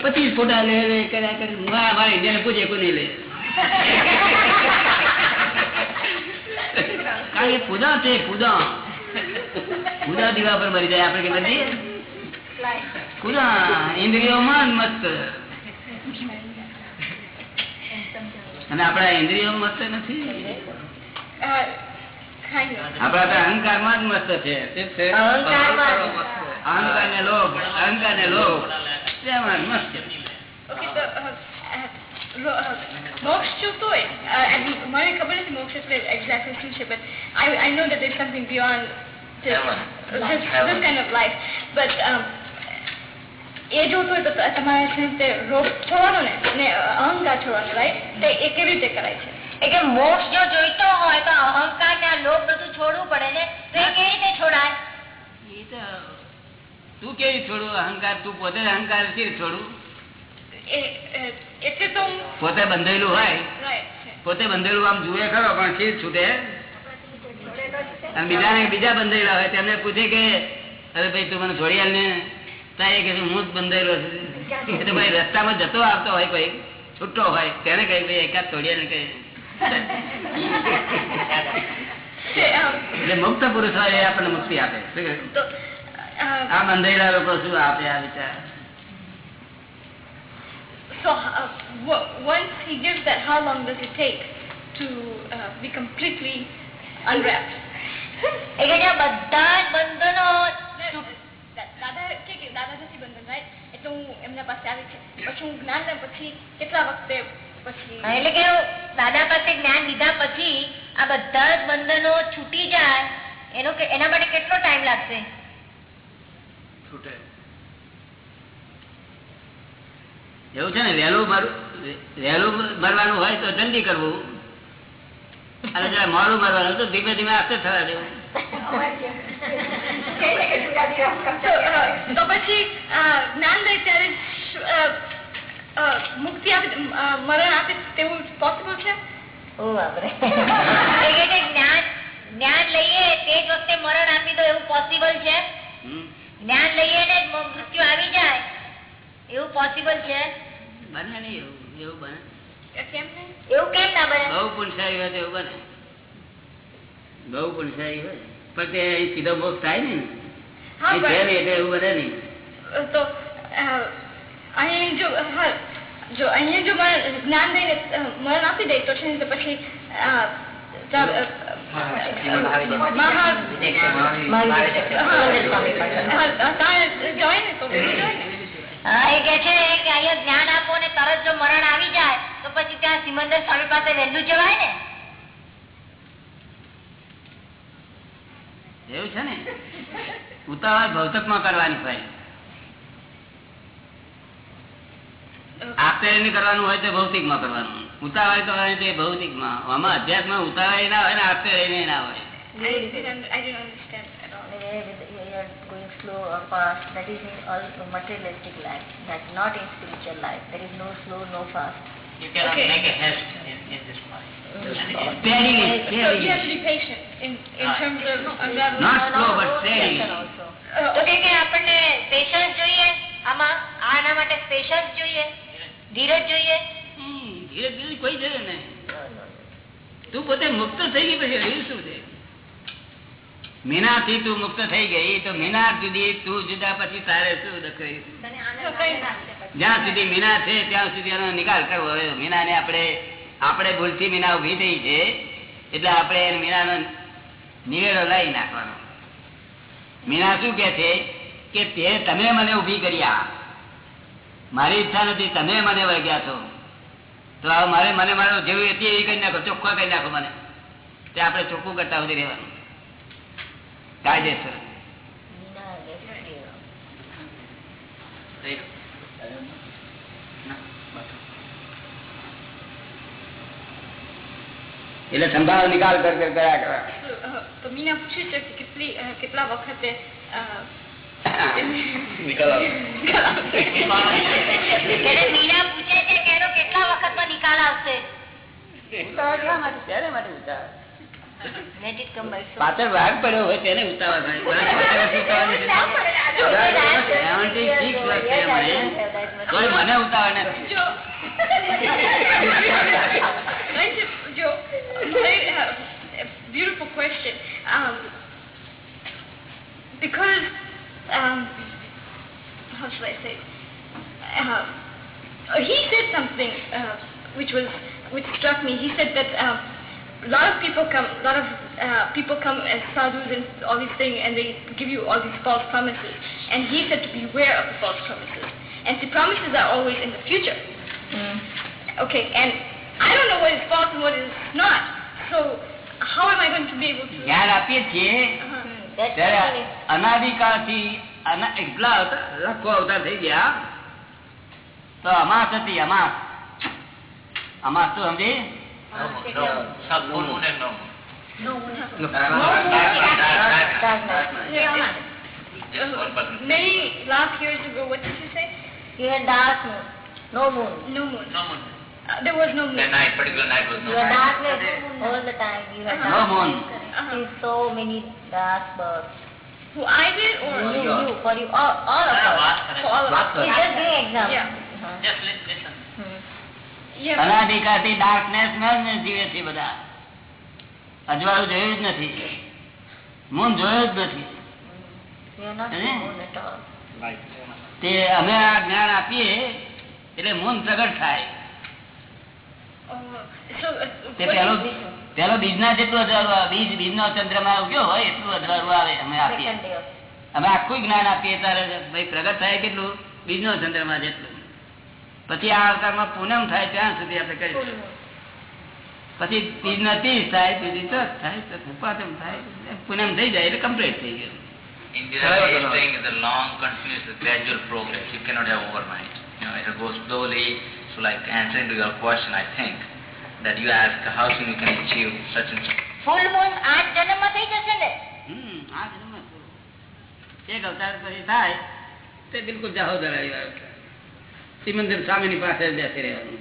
પચીસ ફોટા લે કર્યા પૂછે કોઈ લે? કારણ કે પૂજા છે, પૂજા. પૂજા દીવા પર મરી જાય, આપણે કે નથી? પૂજા, ઇન્દ્રિયોમાં મસ્ત. અને આપણા ઇન્દ્રિયો મસ્ત નથી. આપડા તો અહંકારમાં જ મસ્ત છે. અહંકાર ને લોભ અહંકાર ને લોભ તેમાં મસ્ત મોક્ષ જોતો હોય મને ખબર નથી મોક્ષ એટલે એક્ઝેક્ટલી શું છે but I I know that something beyond this, this, this kind of life. But um, એ જોતું હોય તો તમારે રોગ છોડવાનો ને અહંકાર છોડવાનો રાઈટ તે એ કેવી રીતે કરાય છે? એટલે મોક્ષ જો જોઈતો હોય તો અહંકાર ને આ લોભ બધું છોડવું પડે ને તો એ કેવી રીતે છોડાય? એ તો તું કેવી છોડું? અહંકાર તું પોતે અહંકાર કેવી છોડું પોતે બંધેલું હોય? પોતે બંધેલું આમ જુએ ખરો પણ ખીર છૂટે? બીજા બીજા બંધેલા હોય તેમને પૂછે કે અરે ભાઈ તું મને છોડી આલ ને તારે કે હું જ બંધાયેલો છું. ભાઈ રસ્તામાં જતો આવતો હોય કોઈ છૂટો હોય તેને કઈ ભાઈ એકાદ છોડી ને કઈ એટલે મુક્ત પુરુષ હોય એ આપણને મુક્તિ આપે. આ બંધાયેલા લોકો શું આપે આ વિચાર? So uh, once he gives that, how long does it take to uh, be completely unwrapped? એટલે બધા બંધનો દાદા કે દાદા નથી બંધન રાઈટ એટલે હું એમના પાસે આવી છે. પછી હું જ્ઞાન પછી કેટલા વખતે એટલે કે દાદા પાસે જ્ઞાન લીધા પછી આ બધા જ બંધનો છૂટી જાય એનો એના માટે કેટલો ટાઈમ લાગશે? છૂટે. એવું છે ને વહેલું મર- વહેલું મરવાનું હોય તો જલ્દી કરવું. અને જરા મોડું મરવાનું તો ધીમે ધીમે આસ્તે થવા દેવું. તો, પછી જ્ઞાન દે ત્યારે મુક્તિ આપે મરણ આપે તેવું પોસિબલ છે એટલે કે જે જ્ઞાન જ્ઞાન લઈએ તે જ વખતે મરણ આપી દો એવું પોસિબલ છે? જ્ઞાન લઈએ ને મૃત્યુ આવી જાય એવું પોસિબલ છે? બને નહીં એવું એવું બને. એવું કેમ ના બને? બહુ પુણસારી હોય તો એવું બને. બહુ પુણસારી હોય. પણ તે સીધો મોક્ષ થાય ને એટલે એવું બને નહીં. તો અહીં જો જો અહીંયા જો મરણ જ્ઞાન દઈને મરણ આપી દે તો છે ને તો પછી જ્ઞાન આપો ને તરત જો મરણ આવી જાય તો પછી ત્યાં સિમંદર સ્વામી પાસે વહેલું જવાય ને. એવું છે ને? ઉતાવળ ભૌતકમાં કરવાની હોય. આપતે કરવાનું હોય તો ભૌતિકમાં કરવાનું ઉતાવળ તો હોય તે ભૌતિકમાં આમાં અધ્યાત્મમાં ઉતાવળ ના હોય ને રહીને ના હોય. Uh, આપણને પેશન્સ જોઈએ આમાં આના માટે પેશન્સ જોઈએ ધીરજ જોઈએ? ધીરજ ધીરે ધીરે કોઈ જોઈએ નહીં. તું પોતે મુક્ત થઈ ગઈ પછી રહ્યું શું છે? મીનાથી તું મુક્ત થઈ ગઈ તો મીના જુદી તું જુદા પછી તારે શું જ્યાં સુધી મીના છે ત્યાં સુધી એનો નિકાલ કરવો. હવે મીનાને આપણે આપણે ભૂલથી મીના ઊભી થઈ છે એટલે આપણે એને મીનાનો નિવેડો લાવી નાખવાનો. મીના શું કે છે કે તે તમે મને ઊભી કર્યા. મારી ઈચ્છા નથી, તમે મને વળગ્યા છો. તો મારે, મને મારો જેવી હતી એવી કરી નાખો, ચોખ્ખો કરી નાખો મને. તે આપણે ચોખ્ખું કરતા સુધી રહેવાનું. કાયદેસર. એટલે સંભાળ નિકાલ કર કર કર્યા. કરવા મીના પૂછ્યું છે કે કેટલી કેટલા વખતે નિકાલ પૂછે છે કે એનો કેટલા વખતમાં નિકાલ આવશે? ઉતાવળ માટે ઉતાવળ? પાછળ પડ્યો હોય તેને people come, a lot of uh, people come as sadhus and all these things, and they give you all these false promises. And he said to beware of the false promises. And the promises are always in the future. Okay, and I don't know what is false and what is not. So how am I going to be able to? જ્ઞાન આપીએ છીએ Uh-huh. That's ત્યારે really- અનાદિકાળથી અના- એટલા અવતાર- લાખો અવતાર થઈ ગયા તો અમાસ હતી અમાસ અમાસ શું સમજી no moon, no moon. Sub full moon and no moon. Yeah. Just one percent. many last years ago, what did you say? You had dark moon, no moon. No moon. No moon. Uh, there was no moon. The night, particular night was no You had moon. darkness all the time. You had Uh-huh. No dark moon. Uh-huh. See so many dark birds. Who I did or You, you, for you, all, all of us. what? for all of us? He's just giving example. Yeah. Uh-huh. Just li- listen. Hmm. થી ડાર્કનેસમાં જીવે છે બધા. અજવાળું જોયું જ નથી. Moon જોયું જ નથી. તે અમે આ જ્ઞાન આપીએ એટલે મૂન પ્રગટ થાય. તે પેલો બીજ? ના જેટલું અજવાળું આવે બીજ બીજનો ચંદ્રમાં ઉગ્યો હોય એટલું અજવાળું આવે અમે આપીએ. અમે આખું જ્ઞાન આપીએ ત્યારે ભાઈ પ્રગટ થાય કેટલું? બીજ નો ચંદ્રમાં જેટલું. પછી આ અવતારમાં પૂનમ થાય ત્યાં સુધી આપણે full કરીશું moon. પછી બીજના ત્રીસ થાય બીજી ચોથ થાય ચોથું પાંચમ થાય પૂનમ થઈ જાય એટલે કમ્પ્લીટ થઈ ગયું Indira is saying it's a long, continuous, gradual progress. You cannot have overnight. You know, it will go slowly. So like answering to your question, I think, that you ask how soon you can achieve such and such. Full moon આઠ જન્મમાં થઈ જશે ને હમ, આ જન્મમાં પૂરું. એક અવતાર પછી થાય તે બિલકુલ જાહો ધરાવી વાળું. સિમંદર સ્વામીની પાસે જ બેસી રહેવાનું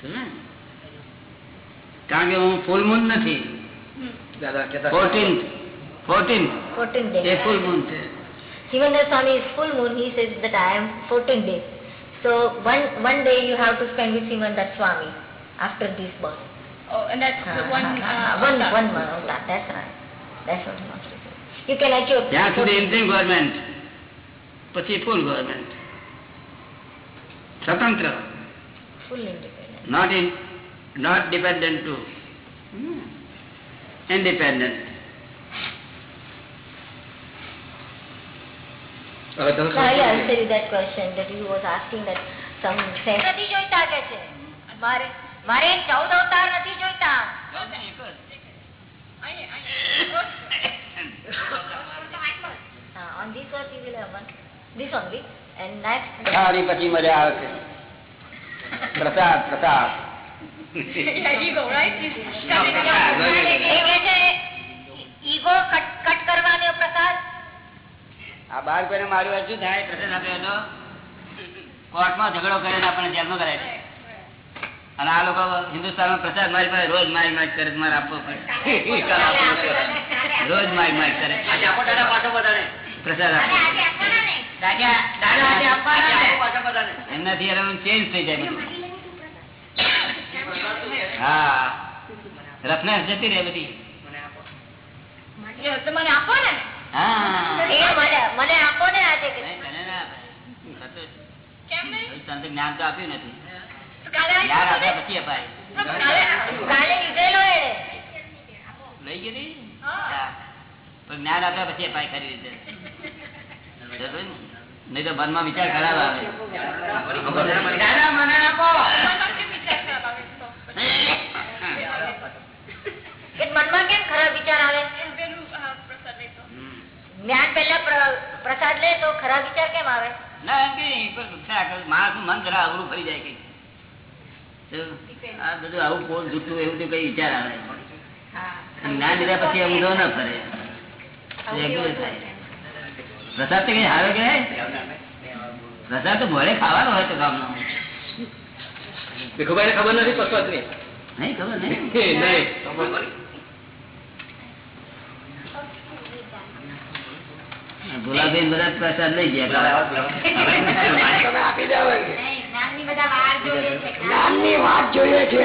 સમજ્યો ને? કારણ કે હું ફૂલ મૂન નથી ફોર્ટીન ફોર્ટીન 14 એ days. ફૂલ મૂન છે Himanda Swami is full moon. He says that I am 14 days. So one one day you have to spend with Himanda Swami after this birth. Oh, and that's the one. Uh, one avatar. one month. avatar. That's right. That's what he wants to say. You can achieve. ત્યાં સુધી 14 interim government પછી full government સ્વતંત્ર full independence. not in not dependent to independent So I'll answer you that question that you was asking that some sense. નથી જોઈતા કે છે મારે મારે ચૌદ અવતાર નથી જોઈતા Uh, on this earth you will have one. This only. And પછી મજા આવે છે. પ્રસાદ પ્રસાદ. આ બાર કોઈને માર્યું થાય? આપ્યો કોર્ટમાં ઝઘડો કરીને આપણને જેલમાં કરાય છે. અને આ લોકો હિન્દુસ્તાનમાં પ્રસાદ મારી પાસે રોજ મારી મારી કરે મારે આપવો પડે. આપવો. રોજ મારી મારી કરે પ્રસાદ આપો એમનાથી ચેન્જ થઈ જાય હા. રફનેસ જતી રહે બધી. મને આપો. ને. મને મને આપો ને આજે કે. નહીં, તને ના અપાય. થતું જ. કેમ નહીં? તને તો જ્ઞાન તો આપ્યું નથી. લઈ. હા. પણ જ્ઞાન આપ્યા પછી અપાય ખરી રીતે? નહીં તો મનમાં વિચાર ખરાબ આવે. દાદા મને આપો મનમાં કેમ વિચાર ખરાબ આવે તો? કે મનમાં કેમ વિચાર આવે? એમ પેલું, હા, પ્રસાદ લેતો. હમ. જ્ઞાન પહેલા પ્રસાદ લે તો ખરાબ વિચાર કેમ આવે? ના. માણસનું મન જરા અવરું ફરી જાય કઈ આ બધું આવું કોણ જૂઠું એવું કઈ વિચાર આવે જ્ઞાન લીધા પછી ઊંધો ના ફરે. રેગ્યુલર થાય? પ્રસાદ તો કઈ હારો કે પ્રસાદ તો ભલે ખાવાનો હોય તો ગામનો. ભીખુભાઈ ખબર નથી પ્રસાદની નહીં ખબર નહીં. બધા પ્રસાદ લઈ ગયા વાત જોઈએ છે.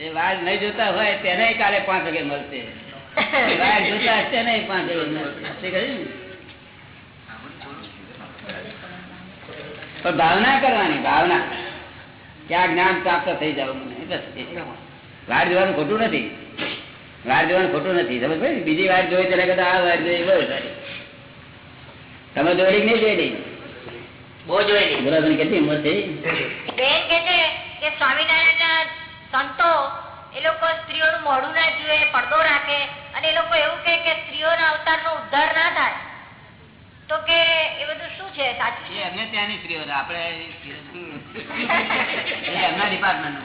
એ વાર નહીં જોતા હોય તેને કાલે પાંચ વાગે મળશે. વાર જોતા હશે તેને પાંચ વાગે મળશે. ને? પણ ભાવના કરવાની ભાવના. ક્યાં જ્ઞાન પ્રાપ્ત થઈ જાવ મને. વાર જોવાનું ખોટું નથી. વાર જોવાનું ખોટું નથી. સમજ ભાઈ બીજી વાર જોઈ તેના કરતા આ વાર જોઈ બહુ સારી. તમે જોડી નહીં જોઈ બહુ જોઈ કેટલી હિંમત થઈ? સ્વામિનારાયણ સંતો એ લોકો સ્ત્રીઓનું મોઢું ના જુએ પડદો રાખે અને એ લોકો એવું કહે કે સ્ત્રીઓના અવતારનો ઉદ્ધાર ના થાય. તો કે એ બધું શું છે? સાચું છે? એમને ત્યાંની સ્ત્રીઓ. આપણે એમના ડિપાર્ટમેન્ટ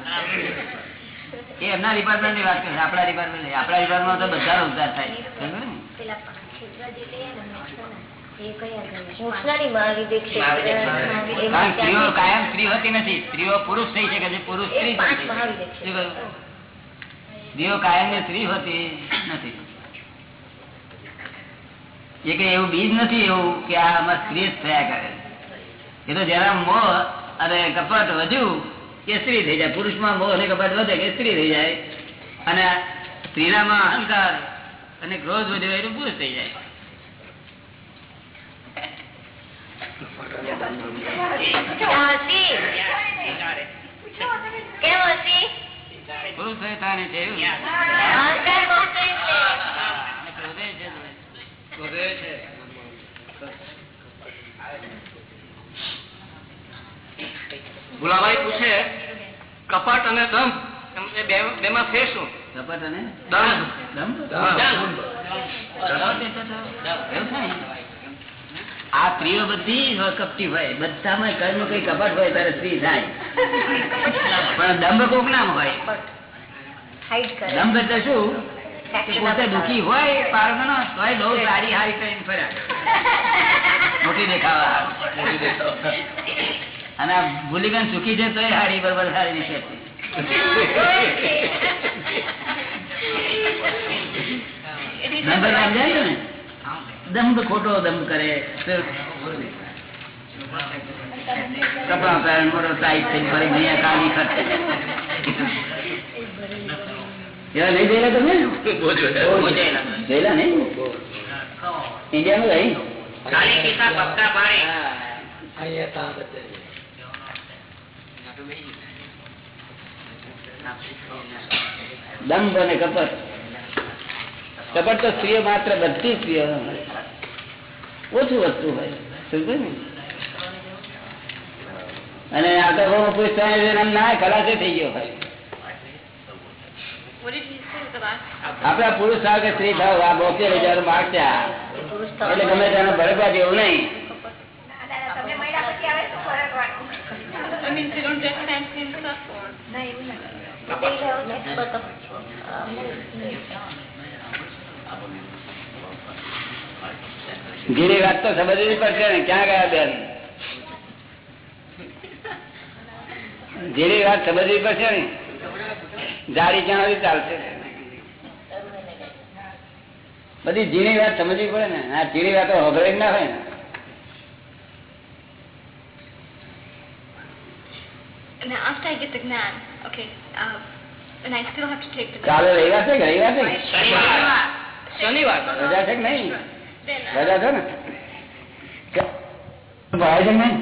એ એમના ડિપાર્ટમેન્ટની વાત કરે આપણા ડિપાર્ટમેન્ટ આપણા ડિપાર્ટમેન્ટ તો બધા ઉદ્ધાર થાય. સ્ત્રીઓ કાયમ સ્ત્રી હોતી નથી. સ્ત્રીઓ પુરુષ થઈ શકે છે પુરુષ સ્ત્રી? સ્ત્રીઓ કાયમ ને સ્ત્રી હોતી નથી. એ કઈ એવું બીજ નથી એવું કે આ આમાં સ્ત્રી જ થયા કરે. એ તો જરા મોહ અને કપટ વધ્યું કે સ્ત્રી થઈ જાય. પુરુષમાં મોહ અને કપટ વધે કે સ્ત્રી થઈ જાય. અને સ્ત્રીનામાં અહંકાર અને ક્રોધ વધ્યો એટલે પુરુષ થઈ જાય ક્યાં હસી કેમ હસી પુરુષ થઈ થવાની છે એવું અહંકાર બહુ છે એટલે. અને ક્રોધે છે જ. ભુલાભાઈ પૂછે કપટ અને દંભ બે માં ફેર શું કપટ અને દંભ દંભ? દંભ. આ સ્ત્રીઓ બધી કપટી હોય. બધામાં કઈ નું કઈ કપટ હોય ત્યારે સ્ત્રી થાય પણ દંભ કોક નામ હોય. દંભ એટલે શું? પોતે દુઃખી હોય બહુ સારી હારી કરીને ફર્યા મોટી દેખાવા. અને આ ભૂલીગન સુખી છે તો એ હારી બરોબર સારી રીતે નંબર નામ જાય ને? દંભ ખોટો દંભ કરે કપડા પહેરણ મોટો ટાઈટ થઈને ફરી અહીંયા કાલી ખર્ચે એવા નહીં જોયેલા તમે જોયેલા નહીં ઇન્ડિયામાં રહી ખાલી પીતા પત્તા પાણી દંભ અને કપટ કપટ તો સ્ત્રીઓ માત્ર બધી સ્ત્રીઓ ઓછું વસ્તુ હોય. સમજો ને? અને આગળ પૂછતા ના ખલાસે થઈ ગયો last? આપડા પુરુષ કે સ્ત્રી થાવ આ બોતેર હજાર માગતા એટલે ગમે તેને ભરવા જેવું નહીં. તમને ઘીરી વાત તો સમજવી પડશે ને ક્યાં ગયા બેન ઘીરી વાત સમજવી પડશે ને જાડી ક્યાં સુધી ચાલશે બધી ઝીણી વાત સમજવી પડે ને આ ઝીણી વાતો હગડે જ ના હોય ને Now, after I get the Gnan, okay, uh, and I still have to take the કાલે રવિવાર છે કે રવિવાર છે કે? શનિવાર રજા છે કે ને? કે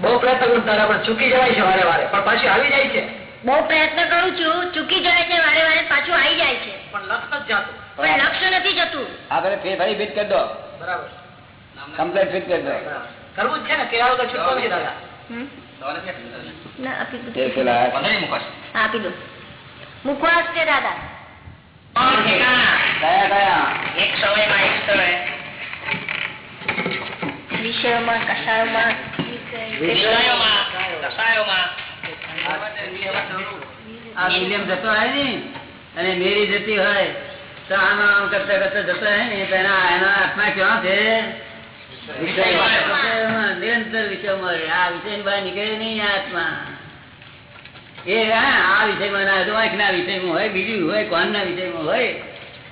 બહુ પ્રયત્ન કરું તારા પણ ચૂકી જવાય છે વારે વારે. પણ પાછી આવી જાય છે. બહુ પ્રયત્ન કરું છું. ચૂકી જાય છે વારે વારે પાછું આવી જાય છે. પણ લક્ષ નથી જતું. પણ લક્ષ્ય નથી જતું. આપણે ફેર ફરી ફિટ કરી દો. બરાબર. કમ્પ્લેટ ફિટ કરી દો. કરવું છે ને. કેળા વગર છૂટકો નથી દાદા? ના, આપી દો. તે પેલા હા, આપી દો. મુખવાસ છે દાદા. કયા કયા? એક સમયમાં એક સ્થળે વિષયોમાં કષાયોમાં વિષયોમાં કસાયોમાં આ વિલિયમ જતો હોય ને અને મેરી જતી હોય તો આમ આમ કરતા કરતા જતો હોય ને તો એના એના આત્મા કેવા છે. નિરંતર વિષયમાં રહે. આ વિષય બહાર નીકળે નહીં આત્મા એ આ વિષયમાં ના તો આંખના વિષયમાં હોય બીજું હોય કોનના વિષયમાં હોય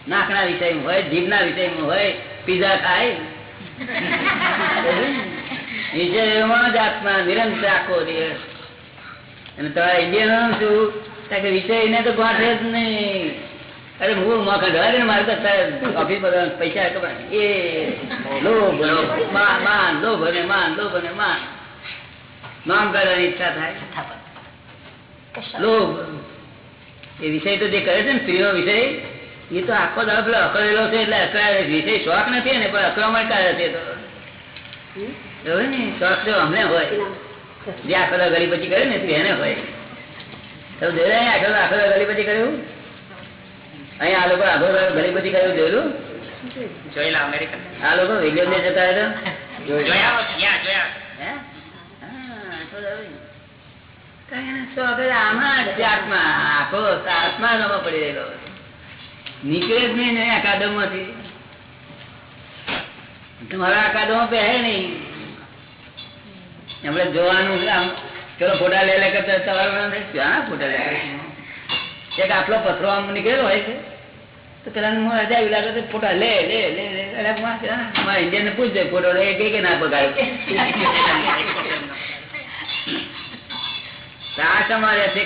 નાકના વિષયમાં હોય જીભના વિષયમાં હોય પીઝા ખાય વિષયોમાં જ આત્મા નિરંતર આખો દિવસ. અને તમારા ઇન્ડિયન શું? કે વિષય તો ગોઠે જ નહીં. અરે હું મોકા ઢળે ને મારે ઓફિસ પર પૈસા કમાય. એ લોભ માન માન લોભ અને માન લોભ અને માન. નામ કરવાની ઈચ્છા થાય. લોભ. એ વિષય તો જે કરે છે ને સ્ત્રીનો વિષય એ તો આખો દાખલો અકળેલો છે એટલે અકળાવે વિષય શોખ નથી ને પણ અકળામણ કરે છે તો. ને શોખ તો અમને હોય. જે આખો ગલી પછી કર્યું ને એને હોય. તો જોયું આખો આખો ગલી પછી કર્યું? અહીંયા આ લોકો આખો ગલી પછી કર્યું જોયેલું જોયેલા અમેરિકન આ લોકો વિલિયમ ને જતા હતા જોયા ત્યાં જોયા આત્મા. આખો આત્મા પડી રહેલો નીકળે જ નહીં અકાદમમાંથી તમારા અકાદમ પહે નહીં. એમણે જોવાનું આમ. ચલો ફોટા લઈ લે કરતા તમારું ફોટા લે. એક આટલો પથરો આમ નીકળેલો હોય છે. તો પેલા રજા આવી લાગે ફોટા લે લે લે લે. ઇન્ડિયન પૂછજે ફોટો લે. કે કે ના પગાડ્યો આ તમારે છે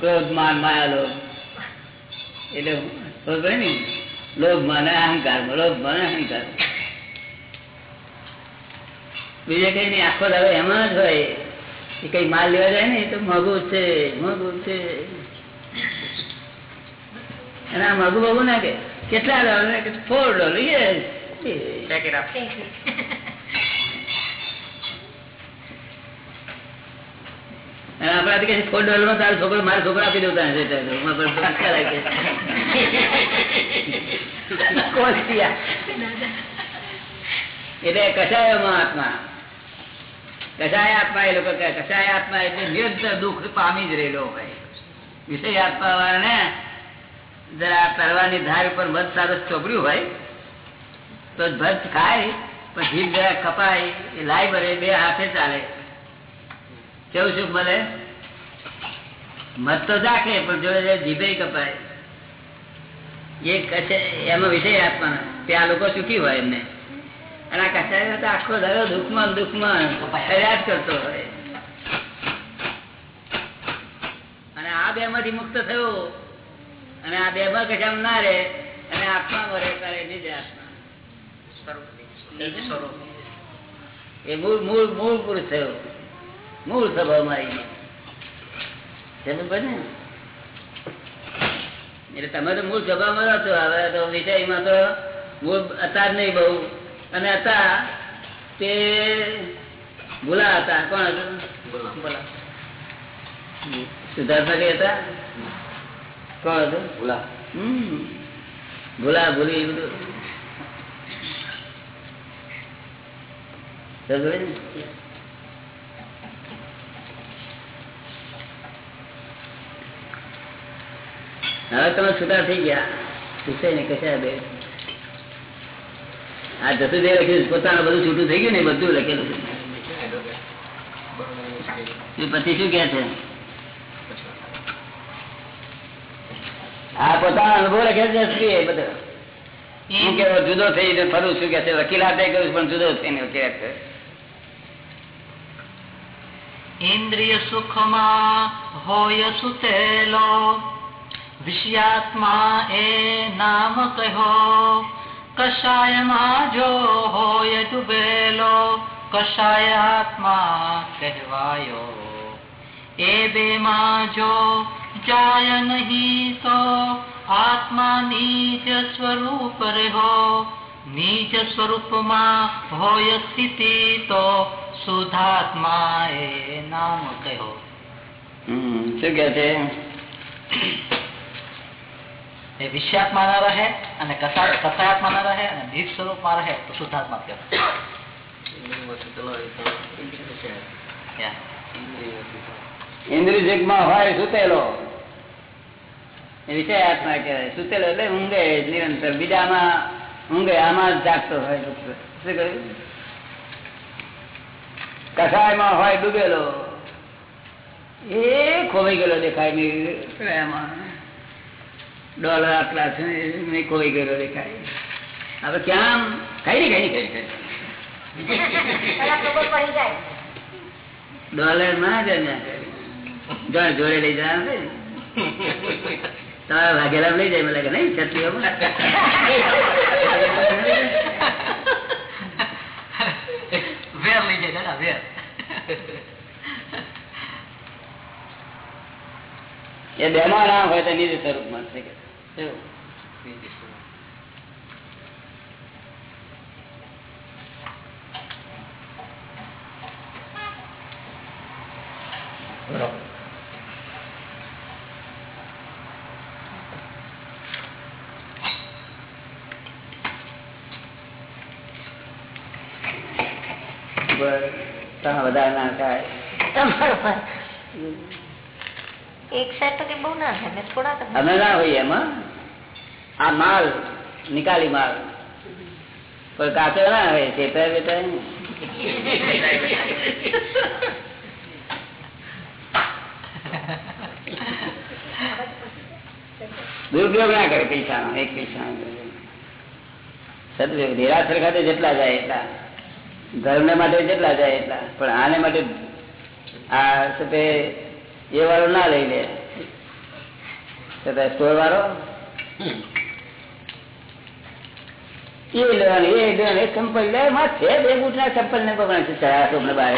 ક્રોધ, માન માયા લોભ એટલે ખબર ને? લોભ મને અહંકાર લોભ મને અહંકાર. બીજે કઈ નહીં આખો દાડો એમાં જ હોય. એ કઈ માલ લેવા જાય ને તો મગુ છે મોઘું છે. અને આ મોઘું મોઘું ના કે કેટલા ડોલર ફોર ડોલર યસ એટલે કસાય આત્મા કસાય આત્મા? એ લોકો કસાય આત્મા? એટલે નિરંતર દુઃખ પામી જ રહેલો હોય. વિષય આત્મા વાળાને જરા તરવાની ધાર ઉપર મધ સારસ ચોપડ્યું હોય, તો ભજ ખાય પણ જીભ જરા કપાય, એ લાઈ ભરે, બે હાથે ચાલે. કેવું શું મળે મત તો રાખે પણ જો જીભે કપાય. એ કશે એનો વિષય આત્મા ત્યાં લોકો સુખી હોય એમને. અને આ કસાય તો આખો દાડો દુઃખમાં દુઃખમાં ફરિયાદ કરતો હોય. અને આ બે માંથી મુક્ત થયો. અને આ બે માં કશામાં ના રે અને આત્મા મરે કરે નિજ આત્મા. સ્વરૂપ. એ મૂળ મૂળ મૂળ પુરુષ થયો. મૂળ સ્વભાવમાં આવી ગયો એટલે તમે તો મૂળ રહો છો હવે તો વિષયમાં તો મૂળ હતા જ નહીં બહુ. અને હતા તે ભૂલા હતા. કોણ હતું? ભૂલા. સિદ્ધાર્થમાં હતા? કોણ હતું? ભૂલા. હમ. ભૂલા ભૂલી બધું સમજ પડી ને? હવે તમે છૂટા થઈ ગયા. વિષય ને કશા બે. આ જતું જે લખ્યું પોતાનું બધું છૂટું થઈ ગયું ને બધું લખેલું પછી શું કે છે? આ પોતાનો અનુભવ લખે છે બધો. હું કેવો જુદો થઈને ફરું છું કે છે વકીલાતે કરું પણ જુદો થઈને વકીલાત ઇન્દ્રિય સુખમાં હોય સુતેલો વિષયાત્મા એ નામ કહો કષાયમાં જો હોય ડૂબેલો કષાય આત્મા કહેવાયો એ બેમાં જો જાય નહીં તો આત્મા નિજ સ્વરૂપ રહો નીચ સ્વરૂપમાં હોય સ્થિતિ તો સુધાત્મા એ નામ કહો શું કે છે એ વિષયાત્મા ના રહે અને કસા- કસાયાત્મા ના રહે અને નિજ સ્વરૂપમાં રહે તો શુદ્ધાત્મા કહેવાય. Yeah. ઇન્દ્રિય હોય સુતેલો. વિષય આત્મા કહેવાય. સુતેલો એટલે ઊંઘે નિરંતર. બીજામાં ઊંઘે, આમાં જાગતો હોય શું કહ્યું? કસાયમાં હોય ડૂબેલો. એ ખોવાઈ ગયેલો દેખાય એમાં ડોલર આટલા છે ને કોઈ ગયેલો દેખાય હવે ક્યાં કઈ નહીં કઈ કઈ જાય. ડોલરમાં જ ને જણ જોડે લઈ જાય છે ને. તમારા ભાગેલા લઈ જાય મને લાગે નહીં છત્રીઓમાં? વેર લઈ જાય દાદા વેર. એ બેમાં ના હોય તો નિજ સ્વરૂપમાં છે કે. એવું. બસ. તમે વધારે ના થાય તમારો પર એક સેટ તો કે બહુ ના થાય મેં થોડા તો અમે ના હોઈએ એમાં આ માલ, નિકાલી માલ. પણ કાચો ના હોય ચેતર બેતર દુરુપયોગ ના કરે પૈસાનો, એક પૈસા સદુપયોગ, નિરાશર ખાતે જેટલા જાય એટલા. ધર્મ માટે જેટલા જાય એટલા. પણ આને માટે આ સાથે એ વાળો ના લઈ લે. સ્ટોર વાળો? એ લેવાનું એ લેવાનું એ ચંપલ લે માં છે બે બુટ ના ચંપલ ને પકડે છે તો બહાર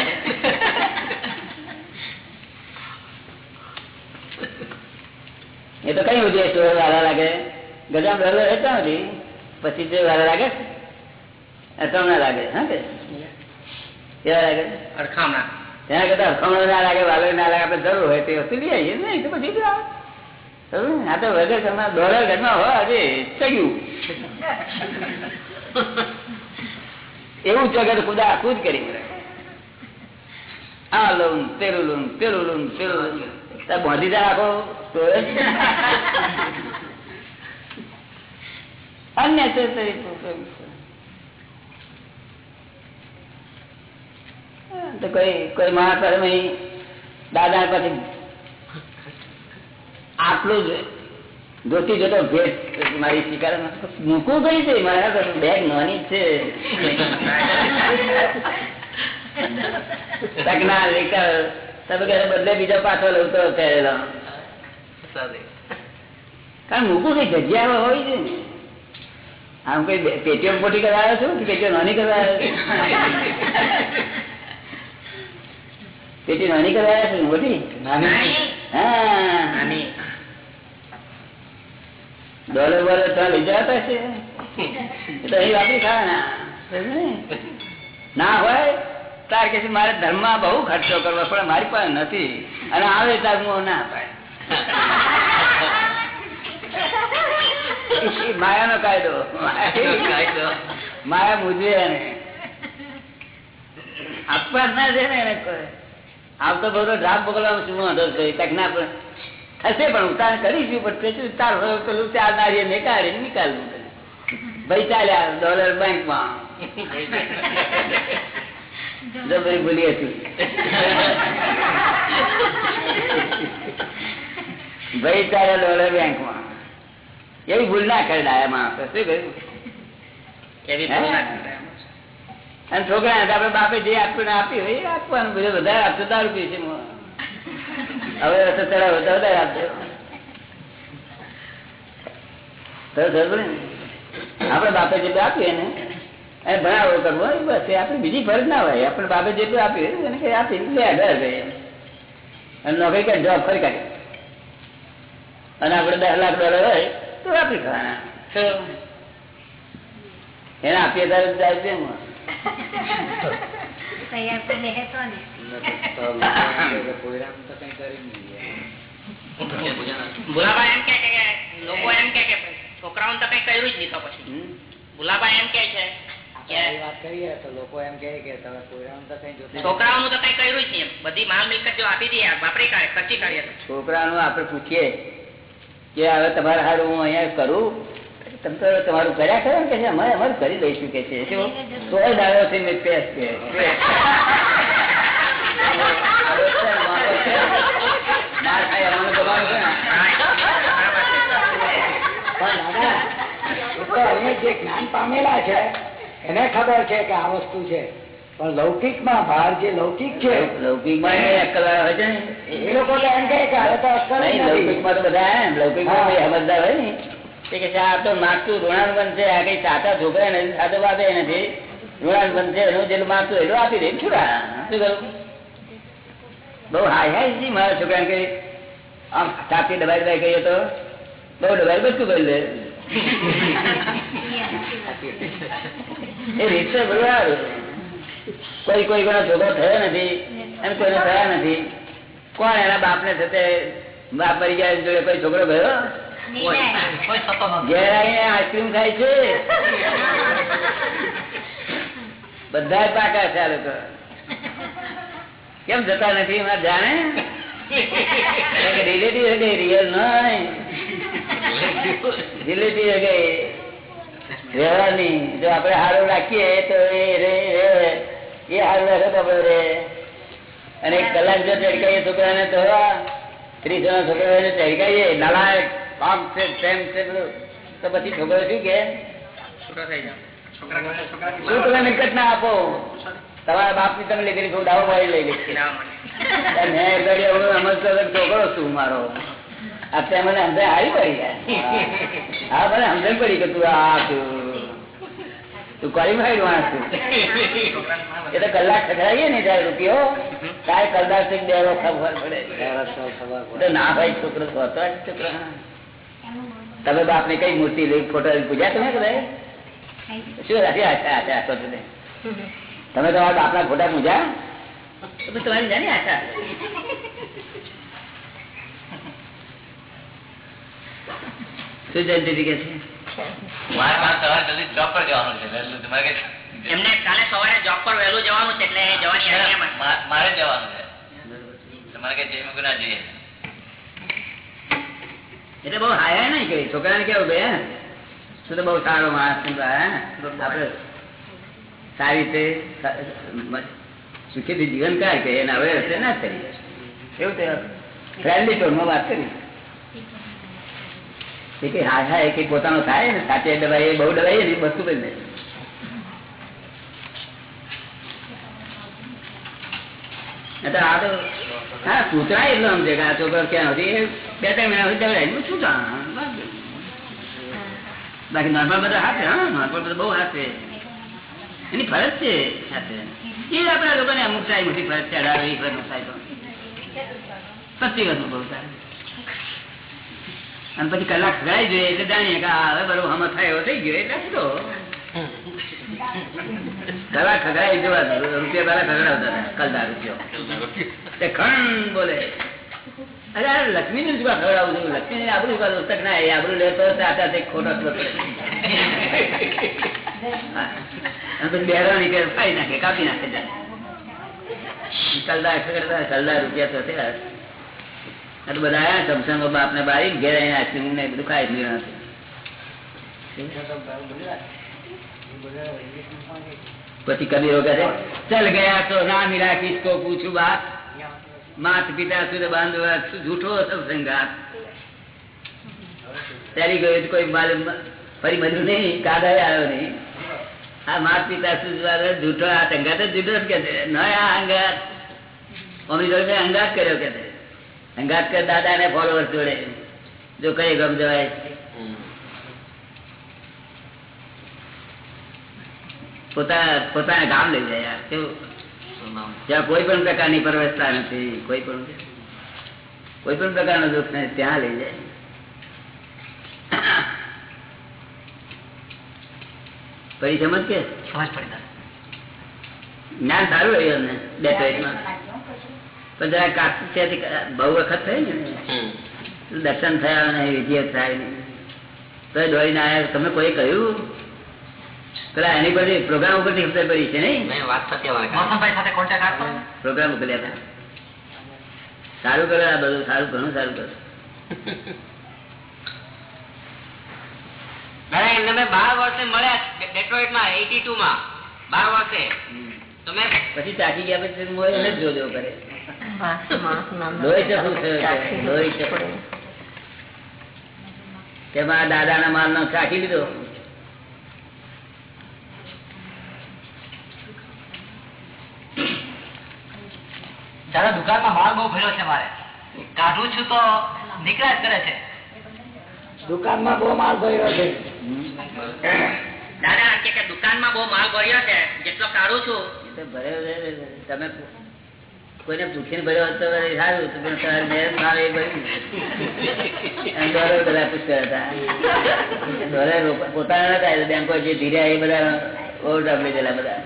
એ તો કઈ બધી સ્ટોર વાળા લાગે? ગજામ રહેલો રહેતા નથી. પછી જે વાળા લાગે? તમને લાગે હા કે? કેવા લાગે? અડખામણા એના કરતા અડખમણો ના લાગે વાલો ના લાગે આપણે જરૂર હોય તે વસ્તુ લઈ આવીએ. નહીં તો પછી આ તો વગર ઘરમાં દોઢ ઘરમાં હોય હજી ચગ્યું. એવું જગત તો આખું જ કરી આ લોન પેલું લોન પેલું લોન પેલું તાર બાંધી દે આખો storage. Unnecessary problems. તો કોઈ દાદા પછી આટલું જ જોતી જોતો ભેટ મારી શિકાર મૂકવું કઈ છે મારા બેગ નાની છે. તકના વિકલ તમે કહે બદલે બીજો પાછો લઉં તો પહેરેલો કારણ મૂકું કઈ જગ્યા હોય છે આમ કઈ પેટીએમ પેટીઓ મોટી કરાયો છું કે પેટીઓ નાની કરાયો છું? પેટી નાની કરાયા છે મોટી? હા. ડોલર બોલર ત્યાં લઈ જતા છે. એ વાપરી ખાવાના ના. હોય તાર કે મારે ધર્મમાં બહુ ખર્ચો કરવો પણ મારી પાસે નથી. અને આવે તાર હું ના પાય માયાનો કાયદો. માયા મૂજવે એને. આપવા ના છે ને એને. આવતો બધો ડ્રાફ મોકલવાનો શું વાંધો છે? તક ના પણ. થશે પણ ઉતાર કરીશું પણ પેલું તાર પેલું ચાર નારીએ નીકાળે નીકાળવું ભાઈ ચાલ્યા ડોલર બેંકમાં જબરી ભૂલી હતી. ભાઈ ચાલ્યા ડોલર બેંકમાં એવી ભૂલ ના કરે ડાયા માણસો શું કહ્યું? અને છોકરા આપડે બાપે જે આપ્યું આપી હોય એ આપવાનું બધું વધારે આપતો દારૂ પી છે હવે રસ્તો ચડાવ વધારે ને? આપણે બાપે જેટલું આપ્યું એને એને ભણાવો કરવો બસ, એ આપણે બીજી ફરજ ના હોય. આપણે બાપે જેટલું આપ્યું એને કઈ આપી અને નોકરી કઈ જોબ ફરી કાઢી. અને આપડે દસ લાખ ડોલર હોય, તો આપી ખાવાના એને આપીએ ત્યારે જાય છે. તૈયાર તો તો ને લોકો એમ કે કે તો કઈ કર્યું જ નહીં તો પછી ભુલાભાઈ એમ કે છે કે વાત કરીએ લોકો એમ કે તમે તો કઈ જોતા છોકરાઓનું તો કઈ કર્યું જ નહીં એમ. બધી માલ મિલકત જો આપી દઈએ વાપરી કાઢે ખર્ચી કાઢીએ તો. છોકરાનું પૂછીએ કે હવે તમારે હારું હું અહિયાં કરું તમે તમારું કર્યા કરો કે છે? અમે અમારું કરી દઈશું કે છે. શું? તો ડાયો છે મેં પેસ કે જ્ઞાન પામેલા છે એને ખબર છે કે આ વસ્તુ છે. પણ લૌકિકમાં ભાર જે લૌકિક છે લૌકિકમાં એ લોકો એમ કે હવે તો અક્કલ લૌકિકમાં બધા એમ. લૌકિકમાં સમજદાર હોય ને તે કઈ કઈ એ રીત છે કોઈ કોઈ કોનો છોકરો થયો નથી અને કોઈને થયા નથી. કોણ એના બાપ ને થતે? બાપ મરી ગયા જોડે કોઈ છોકરો ગયો? આઈસ્ક્રીમ ખાય છે. બધા પાકા છે આ લોકો. કેમ જતા નથી એમાં જાણે? રિલેટિવ હગે રિયલ નહીં. રિલેટિવ હગે રહેવાની. જો આપણે સારું રાખીએ તો એ રે રે. એ સારું રાખે તો આપણે રે. અને એક કલાક જો ચડકાઈએ છોકરાને તો ત્રીસ જણા છોકરાને ચડકાઈએ. નલાયક. પાપ છે પ્રેમ છે બધું. તો પછી ખબર શું કે? શું તમે મિલકત ના આપો? તમારા બાપની તમે લીધી કોઈ દાવો મારી લઈ લીધી. મેં અગાડી સમજતો છોકરો શું મારો. અત્યારે મને સમજણ હારી પડી હા મને સમજણ પડી કે તું આ છું. તું ક્વોલિફાઈડ માણસ એ તો કલાક ખખડાવીએ ને ત્યારે રૂપિયો. તારે કલાક બે વખત ખબર પડે. ના ભાઈ છોકરો છોકરો તમે બાપ ને કઈ મૂર્તિ લઈ ફોટો પૂજા તમે કદાચ શું રાખી આશા આશા આશા તમે તમે તમારા બાપના ફોટા પૂજા? તો પછી તમારી જાણી આશા. શું જયંતિ કે છે? મારે મારે સવારે જલ્દી જોબ પર જવાનું છે વહેલું તમારે કે એમને કાલે સવારે જોબ પર વહેલું જવાનું છે એટલે જવાની આજ્ઞા મળે. મા- મારે જવાનું છે. તમારે કઈ જઈ મૂકું ના જઈએ? એટલે બહુ હાયા નહીં કઈ છોકરાને કેવું બે? શું તો બહુ સારો માણસ આપડે સારી. રીતે સુખીથી જીવન કાય કે એને હવે ના કરી. એવું તે ફ્રેન્ડલી ટોનમાં વાત કરી. હા હા એક પોતાનો થાય ને સાચે દવાઈ એ બહુ દવાઈ ને વસ્તુ કરી નહીં એટલે આ તો હા કૂતરા એટલો સમજે કે આ છોકરો ક્યાં હતી બે ત્રણ મહિના સુધી દવડાય શું જાણ? બાકી નોર્મલ બધા હાથે, હા, નોર્મલ બધા બહુ હાથે. એની ફરજ છે સાથે. એ આપણા લોકોને અમુક સારી મોટી ફરજ વીસ વર્ષ થાય તો. પચીસ બહુ સારું. અને પછી કલાક ગાય જોઈએ એટલે જાણીએ કે હવે બરોબર હમ થાય થઈ ગયો, એટલે તો કલાક ખગડાઈ જવા રૂપિયા પેલા ખગડાવતા કલ રૂપિયો. તે ખણ બોલે. અરે, આ લક્ષ્મી નું શું ખવડાવું છું? લક્ષ્મી ને આપણું કાઢું દોસ્તક ના આબરું લેતો આટા તે ખોટો પડે અને બેરા નીકળે ફાઈ નાખે, કાપી નાખે જાય કલદા ખગડતા કલદા રૂપિયા તો થયા. એટલે બધા આયા, સમસંગ બાપ ને બારી ઘેર આઈસ્ક્રીમ ને બધું ખાઈ લીધું પછી કબીરો કહે ચલ ગયા તો ના મિલા કિસકો પૂછું બાપ. માત પિતા સુધ બાંધવા જૂઠો સત્સંગાત ત્યારે ગયો કોઈ માલ ફરી બધું નહીં કાગળ આવ્યો નહીં. આ માત પિતા સુધી જૂઠો આ સંગાત જ જૂઠો જ કે નયા અંગાત મમ્મી જોડે અંગાત કર્યો કે અંગાત કર દાદા ને ફોલોવર જોડે. જો કઈ ગમ જવાય પોતા પોતાના ગામ લઈ જાય ત્યાં કોઈ પણ પ્રકારની પરવસતા નથી. કોઈ પણ કોઈ પણ પ્રકારનો દુઃખ નથી. ત્યાં લઈ જાય. પછી સમજ કે. જ્ઞાન સારું રહ્યું અમને બે ત્રેસમાં પણ જરા કાશી ત્યાંથી બહુ વખત થઈ ને. દર્શન થયા અને વિધિય થાય નહીં તો દોડીને આવ્યા તમે કોઈ કહ્યું? પેલા એની બધી પ્રોગ્રામ ઉપરથી ખબર પડી છે નહીં? સાથે પ્રોગ્રામ મોકલ્યા હતા સારું કરે આ બધું સારું ઘણું સારું કરે. દાદા એમને મેં બાર વર્ષે મળ્યા ડેટ્રોઇટમાં એટી ટુ માં બાર વર્ષે. તો મેં પછી ચાકી ગયા પછી મોય એને જ જોજો કરે. લોહી ચખું છે, લોહી ચખું. કે મારા દાદા ના માલ નો ચાકી લીધો. દાદા દુકાનમાં માલ બહુ ભર્યો છે મારે. કાઢું છું તો નીકળ્યા કરે છે. દુકાનમાં બહુ માલ ભર્યો છે. દાદા કે કે દુકાનમાં બહુ માલ ભર્યો છે? જેટલો કાઢું છું. ભર્યો તમે કોઈને પૂછીને ભર્યો હોત સારું તો પણ તમારે ના એ ભર્યું. ડોલર બધા પુષ્કળ હતા. ડોલર પોતાના નતા બેંકો જે ધીરે એ બધા ઓવરડ્રાફ્ટ લીધેલા બધા.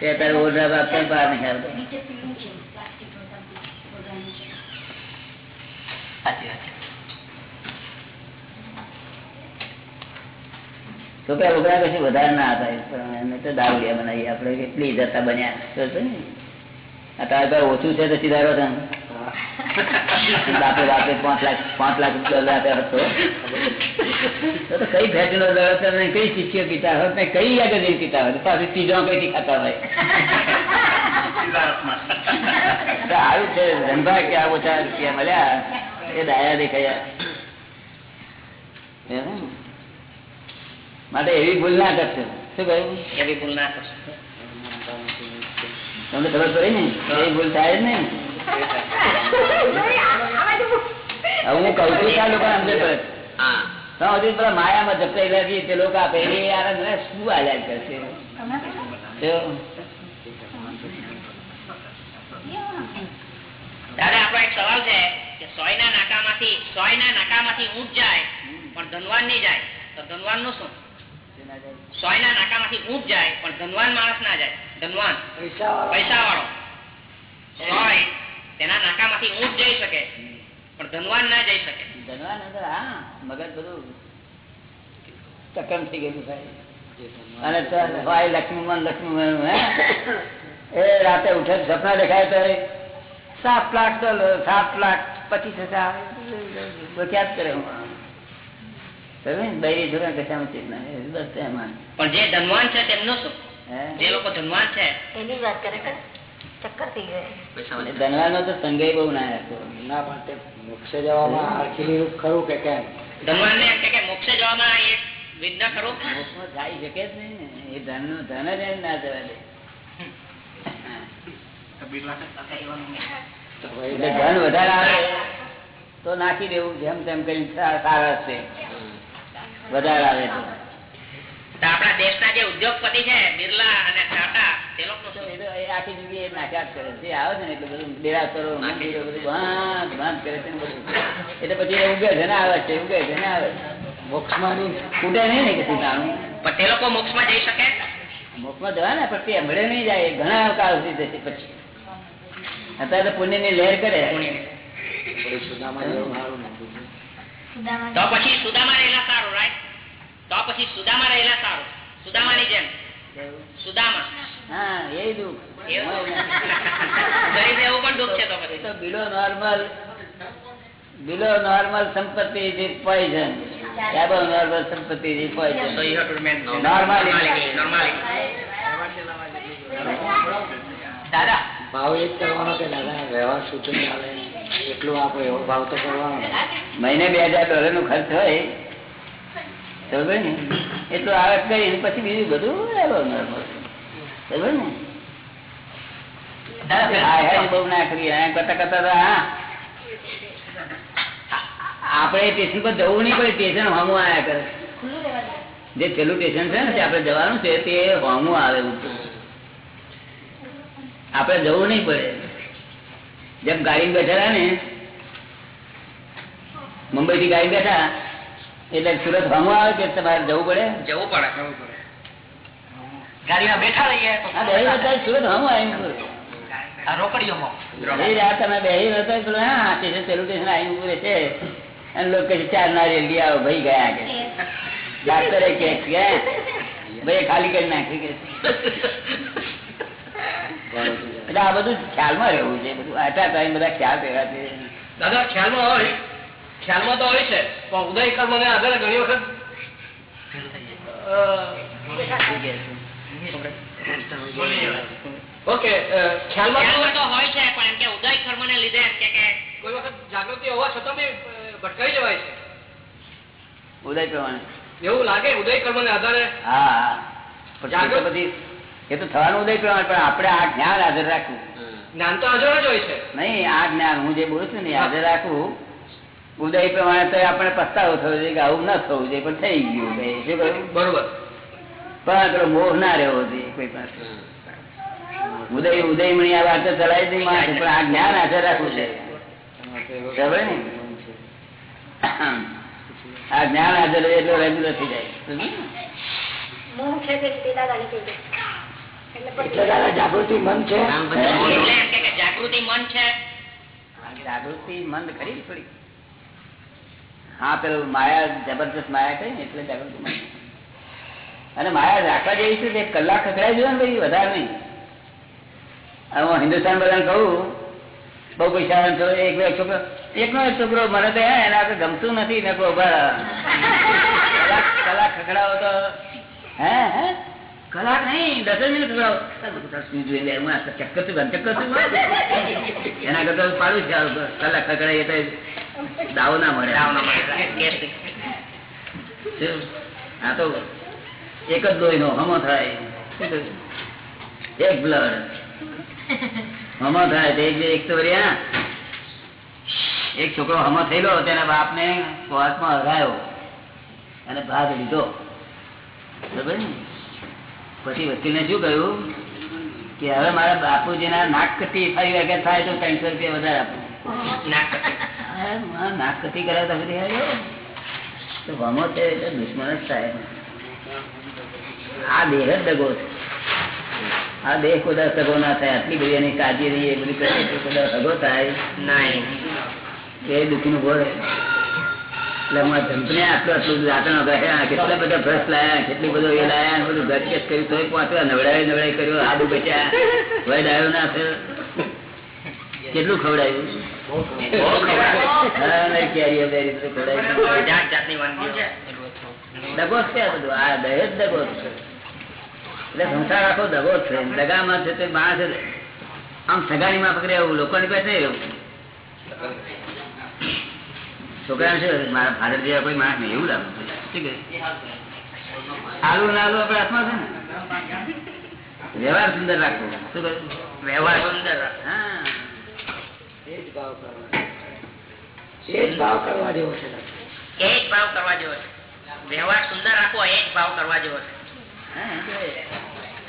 તે અત્યારે ઓવરડ્રાફ્ટ આપતા બહાર નહીં આવતો. સાચી વાત છે. છોકરા છોકરા કશું વધારે ના હતા એમને તો દાવડિયા બનાવી આપણે કેટલી ઇજ્જતા બન્યા. તો આ તારે પાસે ઓછું છે તો સીધારો તમે. બાપે બાપે પાંચ લાખ પાંચ લાખ રૂપિયા આપ્યા હતો તો. તો કઈ ફેશન નો દડો ને કઈ શિષ્ય પીતા હોત ને કઈ આગળ જઈને પીતા હોય. પાછી ચીજો કઈ ખાતા હોય. સારું છે ધંધા કે આ ઓછા રૂપિયા મળ્યા. એ ડાયા દેખાયા માટે એવી ભૂલ ના કરશે. શું કહ્યું? એવી ભૂલ ના કરશે. તમને ખબર પડી ને? એ ભૂલ થાય જ નહીં હું કઉ છું ત્યાં લોકો સમજે પડે હા. તો હજુ પેલા માયામાં જપટાયેલા છીએ તે લોકો આપે. એ આનંદ ને શું આલાજ કરશે દાદા આપણો એક સવાલ છે. કે સોય ના નાકામાંથી સોયના નાકામાંથી ઊંટ જાય પણ ધનવાન નહીં જાય. તો ધનવાનનું શું? સોયના નાકામાંથી ઊંટ જાય પણ ધનવાન માણસ ના જાય. ધનવાન. પૈસા વાળો સોય તેના નાકામાંથી ઊંટ જઈ શકે પણ ધનવાન ના જઈ શકે. ધનવાન અંદર હા મગજ બધું ચક્કમ થઈ ગયું થાય અને તો ભાઈ લક્ષ્મીમન લક્ષ્મીમન હે? એ રાતે ઉઠે સપના દેખાય તો સાત લાખ તો સાત લાખ પચીસ હજાર બચ્યા જ કરે હું સમજ્યો ને? બૈરી છોકરા કશામાં ચીજ ના એ બસ એમાં પણ જે ધનવાન છે તેમનું શું હે જે લોકો ધનવાન છે એની જ વાત કરે છે ચક્કર થઈ ગયો એટલે ધનવાનનો તો સંગય બહુ ના રાખો ના પણ તે મોક્ષે જવામાં આરખીલી રૂપ ખરું કે કેમ ધનવાન ને એમ કે કે મોક્ષે જવામાં એ વિઘ્ન ખરું મોક્ષમાં જાય શકે જ નહીં ને એ ધનનું ધન જ એમ ના જવા દે તો ભાઈ એટલે ધન વધારે આવે તો નાખી દેવું જેમ તેમ કરી સારા છે. વધારે આવે તો. આપણા દેશના જે ઉદ્યોગપતિ છે બિરલા અને ટાટા તે લોકો આખી જિંદગી નાખ્યા જ કરે જે આવે છે ને એટલે બધું દેરાસરો મંદિરો બધું ભાંત ભાંત કરે છે બધું. એટલે પછી ઉગે છે ને આવે છે ઉગે છે ને આવે મોક્ષમાં ઉડે નહીં ને પણ તે લોકો મોક્ષમાં જઈ શકે? મોક્ષમાં જવા ને પણ તે મળે નહીં જાય ઘણા કાળ સુધી જશે પછી. અત્યારે પુણ્યની લહેર કરે. તો પછી સુદામા રહેલા સારું રાઈટ તો પછી સુદામા રહેલા સારું. સુદામાની જેમ. સુદામા. હા એ દુઃખ એવું? પણ દુઃખ છે તો પછી. તો બિલો નોર્મલ બિલો નોર્મલ સંપત્તિ ઇઝ પોઈઝન એબો નોર્મલ સંપત્તિ પોઈઝન. દાદા ભાવ એ કરવાનો કે, દાદા, વ્યવહાર સૂચન ચાલે, એટલું આપો. એવો ભાવ તો કરવાનો. મહિને બે હજાર ડોલર નો ખર્ચ હોય, બરોબર ને? એટલું આવક કરીને પછી બીજું બધું બરોબર હા આપણે સ્ટેશન પર જવું નહીં પડે, સ્ટેશન હોમું આવ્યા કરે. જે પેલું સ્ટેશન છે ને આપડે જવાનું છે, તે હોમું આવે. આપણે જવું નહીં પડે. જેમ ગાડી બેઠેલા ને મુંબઈ થી ગાડી બેઠા એટલે સુરત હમું આવે કે તમારે જવું પડે? જવું પડે ગાડીમાં બેઠા રહીએ તો હા બેહી રહેતા સુરત હમું આવી આ રોકડીઓમાં એ તમે બેહી હા પેલું સ્ટેશન આવીને ઉભું રહે અને લોકો ચાર ના રેલી આવો ભાઈ ગયા કે. ડાક્ટરે કે કે, ભાઈ ખાલી કરી નાખી કે. એટલે આ બધું ખ્યાલમાં રહેવું છે. બધું આટલા ટાઈમ બધા ખ્યાલ રહેવા છે. દાદા ખ્યાલમાં હોય ખ્યાલમાં તો હોય છે પણ ઉદય કર્મ ને આગળ ઘણી વખત ઓકે ખ્યાલમાં તો હોય. છે પણ એમ કે ઉદય કર્મને લીધે એમ કે કોઈ વખત જાગૃતિ હોવા છતાં બી ભટકાઈ જવાય છે. ઉદય પ્રમાણે. એવું લાગે ઉદય કર્મ ને આધારે? હા જાગૃત- બધી એ તો થવાનું ઉદય પ્રમાણે પણ આપણે આ જ્ઞાન હાજર રાખવું. જ્ઞાન તો હાજર જ હોય છે. નહીં આ જ્ઞાન હું જે બોલું છું ને હાજર રાખવું. ઉદય પ્રમાણે તો આપણે પસ્તાવો થયો છે કે આવું ન થવું જોઈએ પણ થઈ ગયું શું કહ્યું? બરોબર. પણ પેલો મોહ ના રહેવો જોઈએ કોઈ પાસે. ઉદય ઉદયમણી આ વાત ચલાવી દઈ માણસ પણ આ જ્ઞાન હાજર રાખવું છે. ખબર ને આ જ્ઞાન હાજર રહે એટલો રેગ્યુલર થઈ જાય. મોહ છે જાગૃતિ મન છે? એટલે એમ કે કે જાગૃતિ મન છે. જાગૃતિ મંદ કરી થોડી હા પેલું માયા જબરદસ્ત માયા કહી ને એટલે જાગૃતિ મંદ. અને માયા રાખવા જેવી છે કલાક ખખડાઈ જોઈએ ને ભાઈ વધારે નહીં. હું હિન્દુસ્તાન બધાને કહું બહુ પૈસા એક બે છોકરો એકનો એક છોકરો મને તો હે એના આગળ ગમતું નથી ને કહું ઊભા કલાક કલાક ખખડાવો તો હે હે? કલાક નહીં દસ જ મિનિટ દસ મિનિટ જોઈ લે હું ચક્કર છું ચક્કર છું એના કરતા પાડું આ કલાક કકડાઈ તો દાવો ના મળે. રાવ ના મળે. હા આ તો એક જ લોહીનો હમો થાય. એક બ્લડ. હમો થાય તો એક તો વળી એક છોકરો હમો થયેલો તેના બાપને કોર્ટમાં હરાયો. અને ભાગ લીધો. બરાબર? ને પછી વકીલને શું કહ્યું? કે હવે મારા બાપુજીના નાક કટી ફરી વખત થાય તો ત્રણસો રૂપિયા વધારે આપો. ના હા, નાક કટી કરાવે તો બધી આવ્યો તો છે એટલે દુશ્મન જ થાય. આ દેહ જ દગો છે. આ દેહ કોદા સગો ના થાય આટલી બધી એની કાળજી રહી એ બધી કરીએ તો કદાચ સગો થાય. નહીં. એ દુઃખી નું ભોળે એટલે અમારા ધંધને આટલું આટલું રાતનો ગયા કેટલા બધા ભ્રષ્ટ લાયા કેટલી બધો એ લાયા બધું ગટકેસ કર્યું તોય પહોંચ્યા નવડાવી નવડાવી કર્યું આદુ બચ્યા વય ડાયો ના થયો. કેટલું દગો છે આ બધું? આ દહેજ દગો છે. એટલે સંસાર આખો દગો છે. દગામાં છે તે માણસ આમ સગાડીમાં પકડે એવું લોકોની પાસે નહીં એવું છોકરા છે મારા ફાધર જેવા કોઈ માણસ નહીં એવું લાગુ આલુ ના આલુ આપડે હાથમાં છે ને? વ્યવહાર સુંદર રાખવો શું વ્યવહાર સુંદર હા. એ જ ભાવ કરવા જેવો છે. એ જ ભાવ કરવા જેવો છે. વ્યવહાર સુંદર રાખવો એ જ ભાવ કરવા જેવો છે.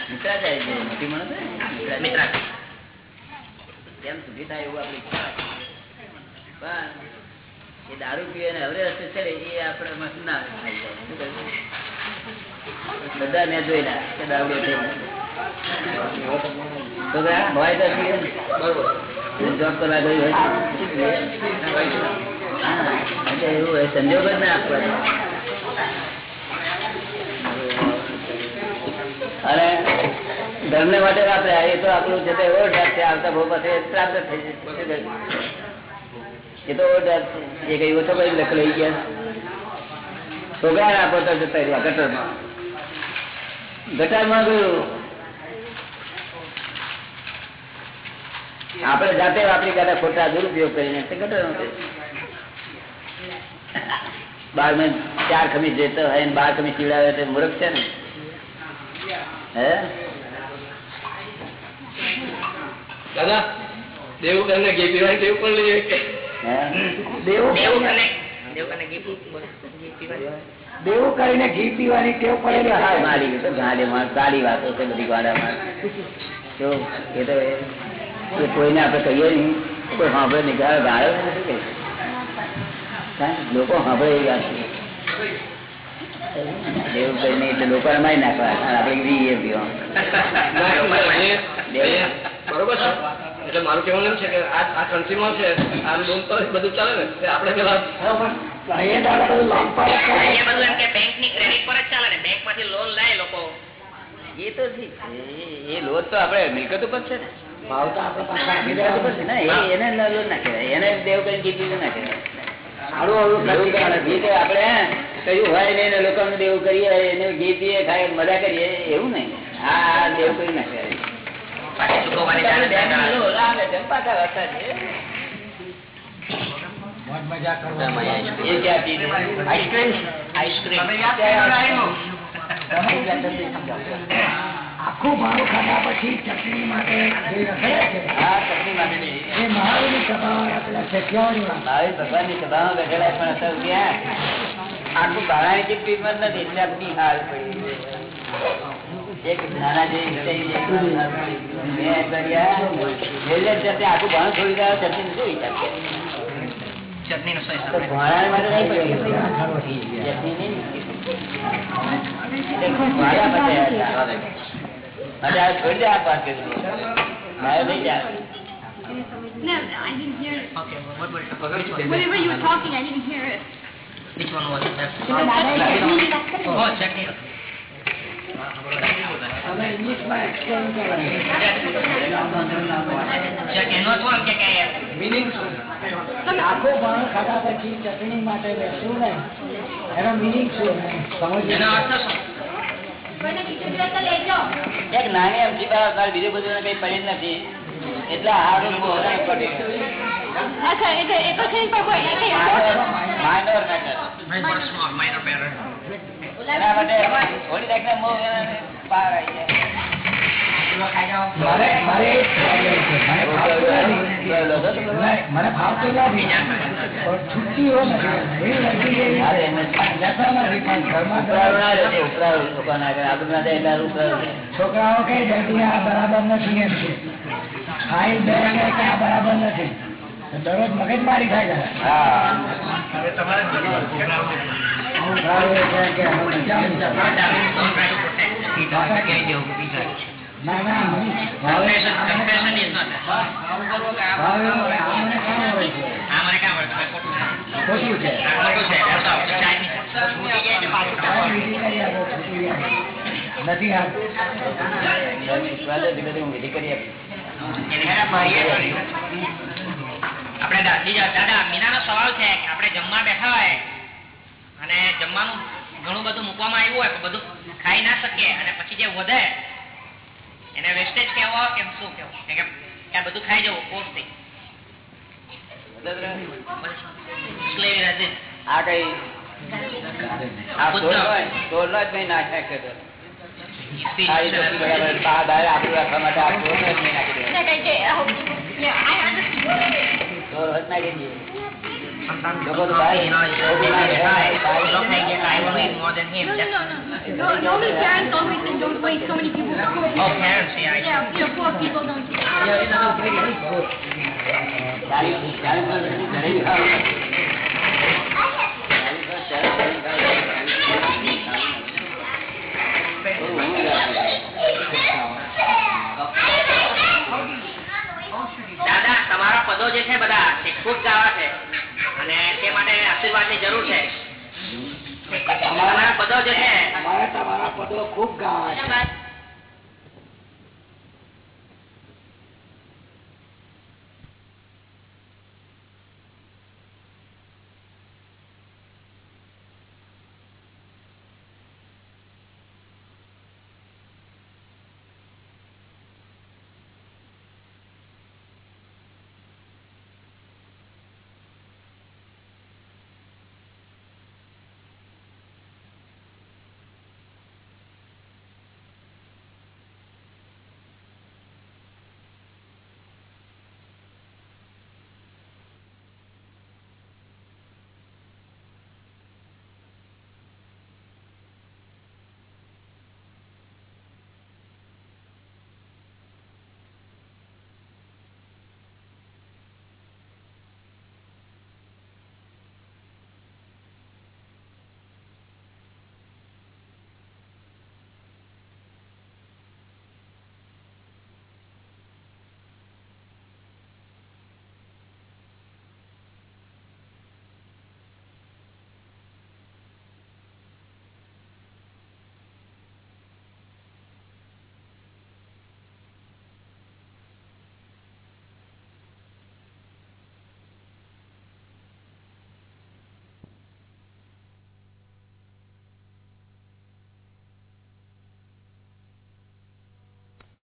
મિત્ર સુખી થાય એવું પણ એ દારૂ પીએ ને હવે રસ્તે ચડે એ આપણે ના? બધા મેં કે દારૂ પીવે ને. ના આપવાનો અને ધર્મ માટે વાપરે એ તો આપણું જે ઓળખ છે, આવતા બહુ પાસે પ્રાપ્ત થઈ જશે? એ તો એ કઈ ઓછો કઈ લખ લઈ ગયા. છોકરા આપો તો જતા રહ્યા ગટરમાં. ગટરમાં ગયું. આપણે જાતે વાપરી કાઢા ખોટા દુરુપયોગ કરીને ગટર બારમાં ચાર ખમીસ જતો હોય ને બાર ખમીસ ચીડાવે તો મૂર્ખ છે ને. હે? દાદા, દેવું કરીને ઘી પણ લઈએ? દેવું દેવું કરીને દેવું ઘી પીવાનું. દેવું ટેવ પડેલી હા, મારી ગાડી માં ગાડી વાતો છે બધી ગાડામાં જો એ તો એ- કોઈને આપણે કહીએ નહીં કોઈ સાંભળે નહીં. ગાયો ગાયો નથી લોકો સાંભળે એવી વાત છે. એવું કરીને એટલે લોકો મારી નાખવા. આપણે પીવા બરોબર છે? એટલે મારું કેવું એમ છે કે આ આ કન્સ્યુમર છે આ લોન તો બધું ચાલે ને તે આપણે પેલા લોકો. દેવ કરીએ એને પીએ ખાય મજા કરીએ એવું નહીં. આ દેવ દેવું કરી નાખે પાછી ચૂકવવાની ના છે, છે. છે? આખું ભાણું ખાધા પછી ચટણી માટે છે. માટે નહીં. એ મહાવીરની સભાવાળા પેલા સત્યાવાળીમાં સભામાં બેઠેલા પણ અત્યારે ક્યાં? આખું ભાણાની કિંમત નથી એટલે આપણી હાલ પડી એક નાના જે આખું ભાણું છોડી દે ચટણી શું વિચાર છે? ચટણી No, I didn't hear it. Okay, what were you Whenever you were talking, I didn't hear it. Which one was it? Oh, Oh, chutney. તમે ઇંગ્લિશમાં એક્સપ્લેન કરો ચટણી નો શું કે કે મિનિંગ શું આખું ભાણું ખાધા પછી ચટણી માટે બેસવું ને એનો મિનિંગ શું સમજ એનો અર્થ શું એક નાની બાબત મારે બીજું બધું કઈ પડી નથી. એટલે હારું હરાય પડ્યું Okay, ito, ito kasi pa po, ito yung minor matter. Minor matter એના માટે થોડી તારીખના મોહ એને મને ભાવતો નથી. છૂટતી. છોકરાઓ કઈ જતી આ બરાબર નથી એમ છે આ બરાબર નથી દરરોજ મગજ મારી થાય છે ના ના મને મને ખોટું ની ને. આપણે દા- બીજા દાદા, મીનાનો સવાલ છે, આપણે જમવા બેઠા હોય અને જમવાનું ઘણું બધું મૂકવામાં આવ્યું હોય પણ બધું ખાઈ ના શકીએ અને પછી જે વધે એને વેસ્ટેજ કેવો કે શું કેવું કે કે આ બધું ખાઈ જવું કોર્સથી આ કઈ નાખી દેવાનો. Like I did, I hope, yeah, I understood. તોડ જ નાખી દઈએ. Sometimes Look at because that. you know, you Look at you that. try, you don't think that I will eat more than him. No, Just- no, no, no. no. Normally parents always think don't waste so many people. Poor people. Oh, parents, yeah, I see. Yeah, you know, poor people don't. ચાલીસ- ચાલીસ વર્ષ સુધી ઘરે જ ખાવું. ચાલીસ વર્ષ ચાલીસ વર્ષ ખાવું. દાદા તમારા પદો જે છે બધા તે ખૂબ ગાવા છે અને તે માટે આશીર્વાદની જરૂર છે. તમારા પદો જે છે તમારા પદો ખૂબ ગાવા છે.